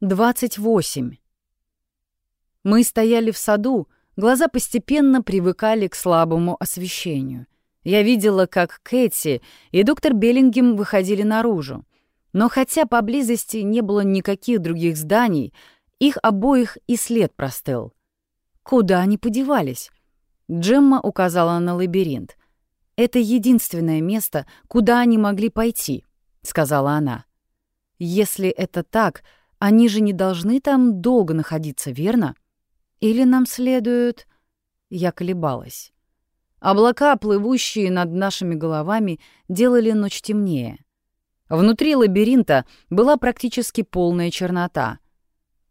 28. Мы стояли в саду, глаза постепенно привыкали к слабому освещению. Я видела, как Кэти и доктор Беллингем выходили наружу. Но хотя поблизости не было никаких других зданий, их обоих и след простыл. Куда они подевались? Джемма указала на лабиринт. «Это единственное место, куда они могли пойти», — сказала она. «Если это так, — они же не должны там долго находиться, верно? Или нам следует...» Я колебалась. Облака, плывущие над нашими головами, делали ночь темнее. Внутри лабиринта была практически полная чернота.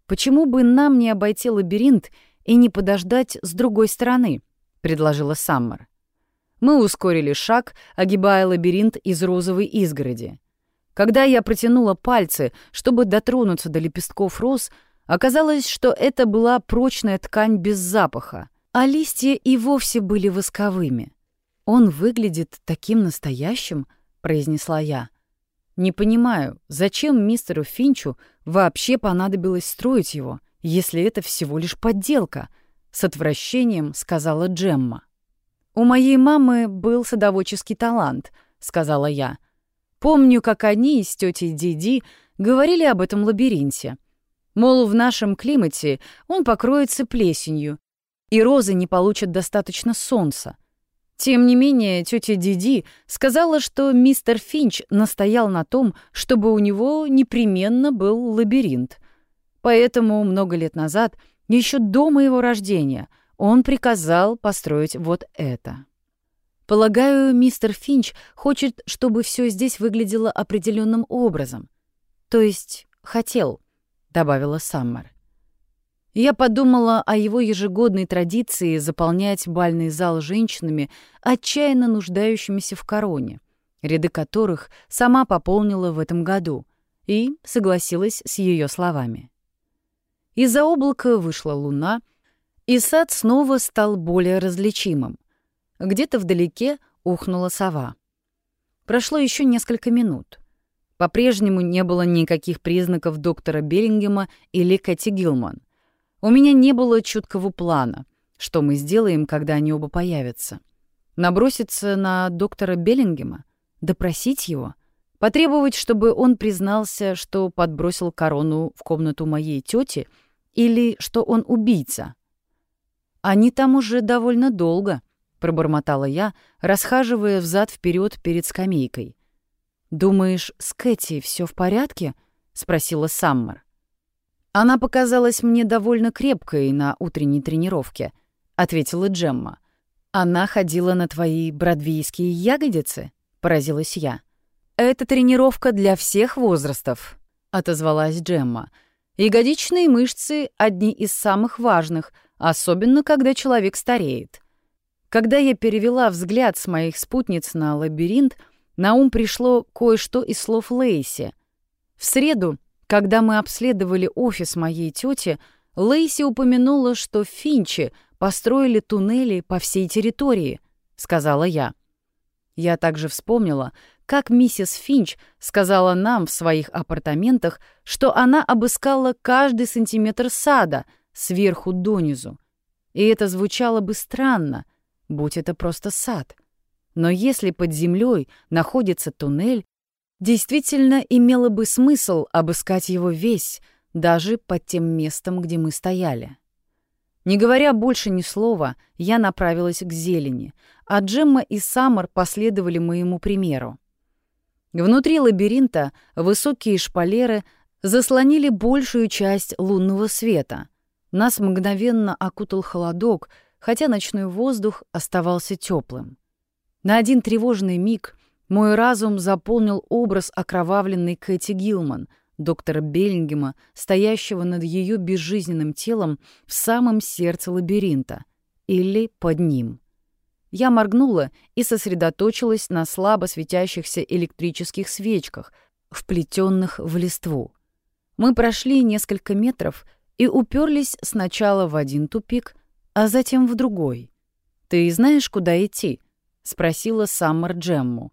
«Почему бы нам не обойти лабиринт и не подождать с другой стороны?» — предложила Саммер. Мы ускорили шаг, огибая лабиринт из розовой изгороди. Когда я протянула пальцы, чтобы дотронуться до лепестков роз, оказалось, что это была прочная ткань без запаха, а листья и вовсе были восковыми. «Он выглядит таким настоящим», — произнесла я. «Не понимаю, зачем мистеру Финчу вообще понадобилось строить его, если это всего лишь подделка?» — с отвращением сказала Джемма. «У моей мамы был садоводческий талант», — сказала я. Помню, как они с тетей Диди говорили об этом лабиринте. Мол, в нашем климате он покроется плесенью, и розы не получат достаточно солнца. Тем не менее, тетя Диди сказала, что мистер Финч настоял на том, чтобы у него непременно был лабиринт. Поэтому много лет назад, еще до моего рождения, он приказал построить вот это. Полагаю, мистер Финч хочет, чтобы все здесь выглядело определенным образом. То есть хотел, добавила Саммер. Я подумала о его ежегодной традиции заполнять бальный зал женщинами, отчаянно нуждающимися в короне, ряды которых сама пополнила в этом году, и согласилась с ее словами. Из-за облака вышла луна, и сад снова стал более различимым. Где-то вдалеке ухнула сова. Прошло еще несколько минут. По-прежнему не было никаких признаков доктора Беллингема или Кэти Гилман. У меня не было чуткого плана, что мы сделаем, когда они оба появятся. Наброситься на доктора Беллингема? Допросить его? Потребовать, чтобы он признался, что подбросил корону в комнату моей тети, или что он убийца? Они там уже довольно долго —— пробормотала я, расхаживая взад вперед перед скамейкой. «Думаешь, с Кэти все в порядке?» — спросила Саммер. «Она показалась мне довольно крепкой на утренней тренировке», — ответила Джемма. «Она ходила на твои бродвейские ягодицы?» — поразилась я. «Это тренировка для всех возрастов», — отозвалась Джемма. «Ягодичные мышцы — одни из самых важных, особенно когда человек стареет». Когда я перевела взгляд с моих спутниц на лабиринт, на ум пришло кое-что из слов Лейси. В среду, когда мы обследовали офис моей тети, Лейси упомянула, что Финчи построили туннели по всей территории, сказала я. Я также вспомнила, как миссис Финч сказала нам в своих апартаментах, что она обыскала каждый сантиметр сада сверху донизу. И это звучало бы странно — будь это просто сад. Но если под землей находится туннель, действительно имело бы смысл обыскать его весь, даже под тем местом, где мы стояли. Не говоря больше ни слова, я направилась к зелени, а Джемма и Саммер последовали моему примеру. Внутри лабиринта высокие шпалеры заслонили большую часть лунного света. Нас мгновенно окутал холодок — хотя ночной воздух оставался теплым. На один тревожный миг мой разум заполнил образ окровавленной Кэти Гилман, доктора Беллингема, стоящего над ее безжизненным телом в самом сердце лабиринта или под ним. Я моргнула и сосредоточилась на слабо светящихся электрических свечках, вплетенных в листву. Мы прошли несколько метров и уперлись сначала в один тупик, а затем в другой. «Ты знаешь, куда идти?» — спросила Саммер Джемму.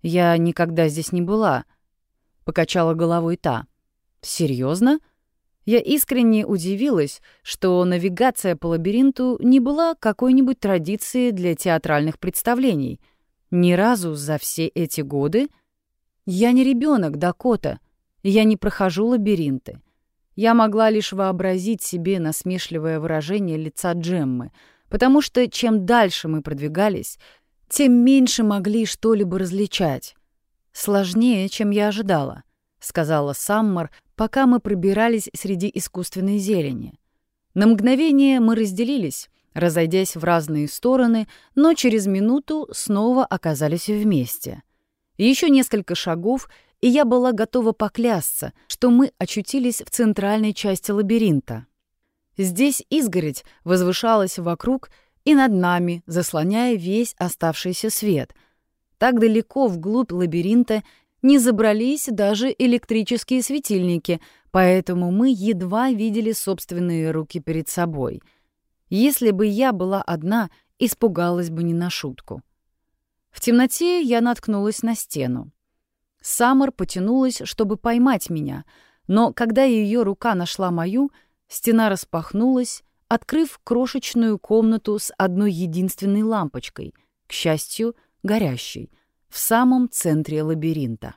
«Я никогда здесь не была», — покачала головой та. Серьезно? Я искренне удивилась, что навигация по лабиринту не была какой-нибудь традицией для театральных представлений. Ни разу за все эти годы я не ребенок Дакота, я не прохожу лабиринты. Я могла лишь вообразить себе насмешливое выражение лица Джеммы, потому что чем дальше мы продвигались, тем меньше могли что-либо различать. Сложнее, чем я ожидала, сказала Саммер, пока мы пробирались среди искусственной зелени. На мгновение мы разделились, разойдясь в разные стороны, но через минуту снова оказались вместе. Еще несколько шагов, и я была готова поклясться, что мы очутились в центральной части лабиринта. Здесь изгородь возвышалась вокруг и над нами, заслоняя весь оставшийся свет. Так далеко вглубь лабиринта не забрались даже электрические светильники, поэтому мы едва видели собственные руки перед собой. Если бы я была одна, испугалась бы не на шутку. В темноте я наткнулась на стену. Саммер потянулась, чтобы поймать меня, но когда ее рука нашла мою, стена распахнулась, открыв крошечную комнату с одной единственной лампочкой, к счастью, горящей, в самом центре лабиринта.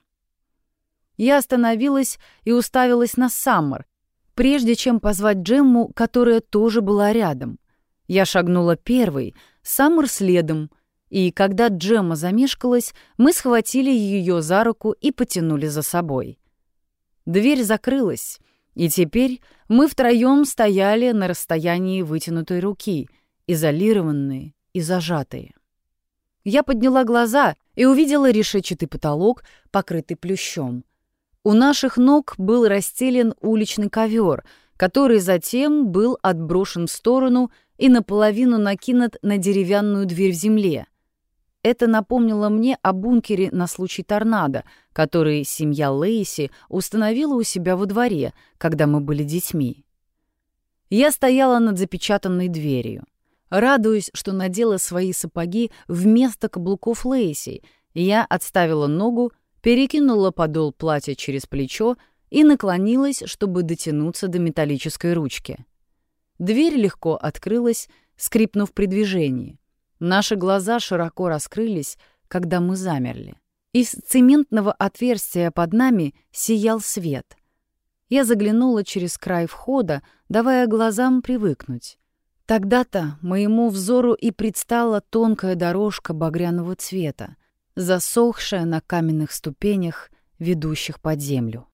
Я остановилась и уставилась на Саммер, прежде чем позвать Джемму, которая тоже была рядом. Я шагнула первой, Саммер следом — и когда Джемма замешкалась, мы схватили ее за руку и потянули за собой. Дверь закрылась, и теперь мы втроем стояли на расстоянии вытянутой руки, изолированные и зажатые. Я подняла глаза и увидела решетчатый потолок, покрытый плющом. У наших ног был расстелен уличный ковер, который затем был отброшен в сторону и наполовину накинут на деревянную дверь в земле — это напомнило мне о бункере на случай торнадо, который семья Лейси установила у себя во дворе, когда мы были детьми. Я стояла над запечатанной дверью. Радуясь, что надела свои сапоги вместо каблуков Лейси, я отставила ногу, перекинула подол платья через плечо и наклонилась, чтобы дотянуться до металлической ручки. Дверь легко открылась, скрипнув при движении. Наши глаза широко раскрылись, когда мы замерли. Из цементного отверстия под нами сиял свет. Я заглянула через край входа, давая глазам привыкнуть. Тогда-то моему взору и предстала тонкая дорожка багряного цвета, засохшая на каменных ступенях, ведущих под землю.